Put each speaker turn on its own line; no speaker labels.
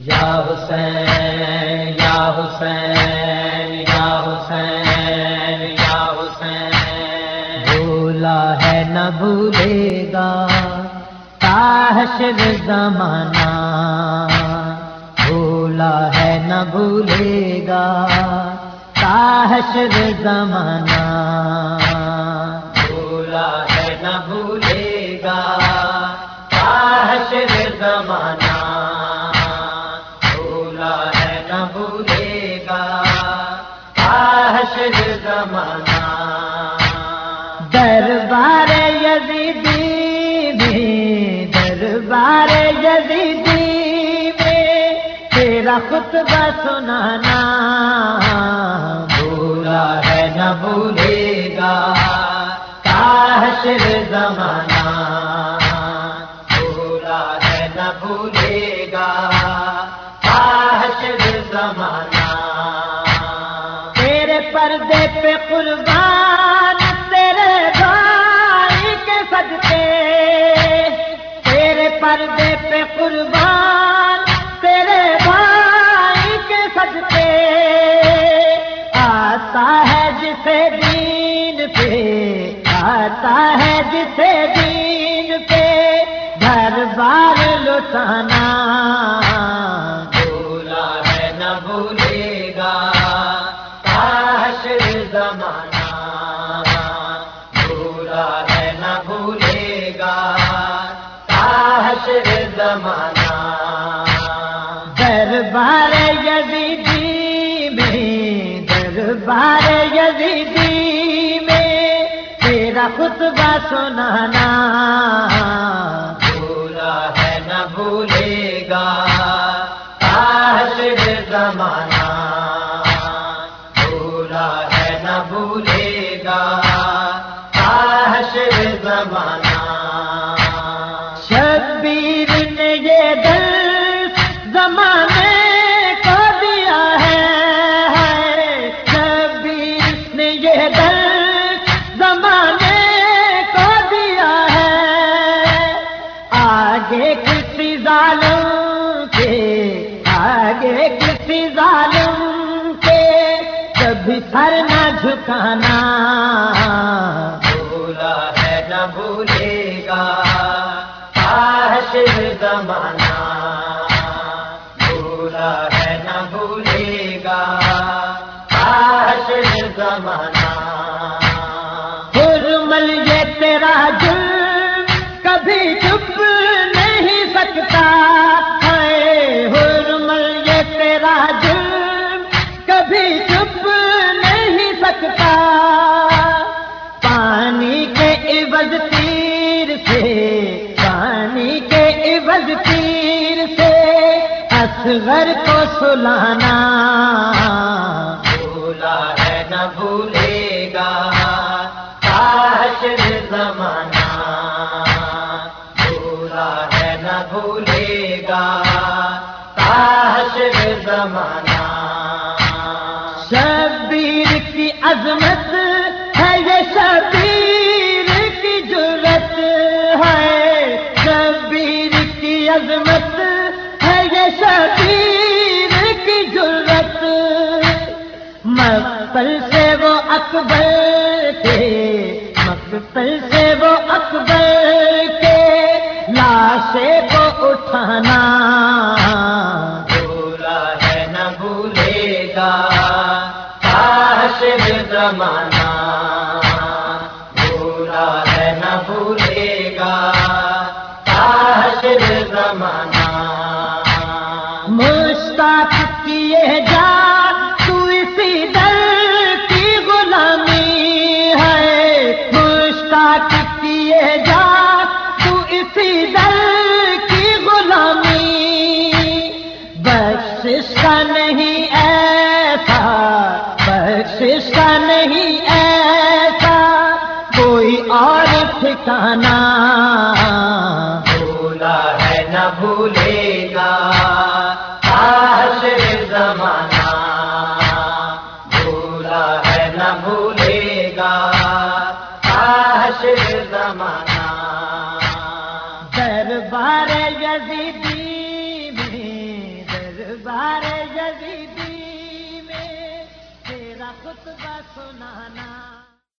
یا حسین یا حسین یا حسین یا حسین۔ بھولا ہے نہ بھولے گا تاحشر زمانہ۔ بھولا ہے نہ بھولے گا تاحشر زمانہ۔ بھولا زمانہ۔ دربار یزیدی میں دربار یزیدی میں تیرا خطبہ سنانا بھولا ہے، نہ بھولے گا۔ تاحشر زمانہ بھولا ہے، نہ بھولے گا۔ تاحشر زمانہ ہے جسے دین پہ آتا ہے، جسے دین پہ گھر بار لٹانا بھولا ہے، نہ بھولے گا حشر زمانہ، بھولا ہے، نہ بھولے گا حشر زمانہ۔ دربار یزیدی میں دربار یزیدی میں تیرا خطبہ سنانا بھولا ہے نہ بھولے گا حشر زمانہ۔ بھولا ہے نہ بھولے گا حشر زمانہ۔ کبھی سر نہ جھکانا۔ بھولا ہے نہ بھولے گا۔ حشر زمانہ۔ بھولا ہے نہ بھولے گا۔ حشر زمانہ۔ حرمل یہ تیرا جلم کبھی چپ عوض تیر سے اصغر کو سلانا۔ بھولا ہے نہ بھولے گا حشر زمانہ۔ بھولا ہے نہ بھولے گا حشر زمانہ۔ شبیر کی عظمت مقبل سے وہ اکبر کے مقبل سے وہ اکبر کے لاشے کو اٹھانا بھولا ہے نہ بھولے گا حشر زمانہ بھولا ہے نہ بھولے گا حشر زمانہ اور ٹھکانا بھولا ہے نہ بھولے گا۔ زمانہ۔ بھولا ہے نہ بھولے گا۔ زمانہ۔ دربار یزیدی میں دربار یزیدی میں تیرا خطبہ سنانا۔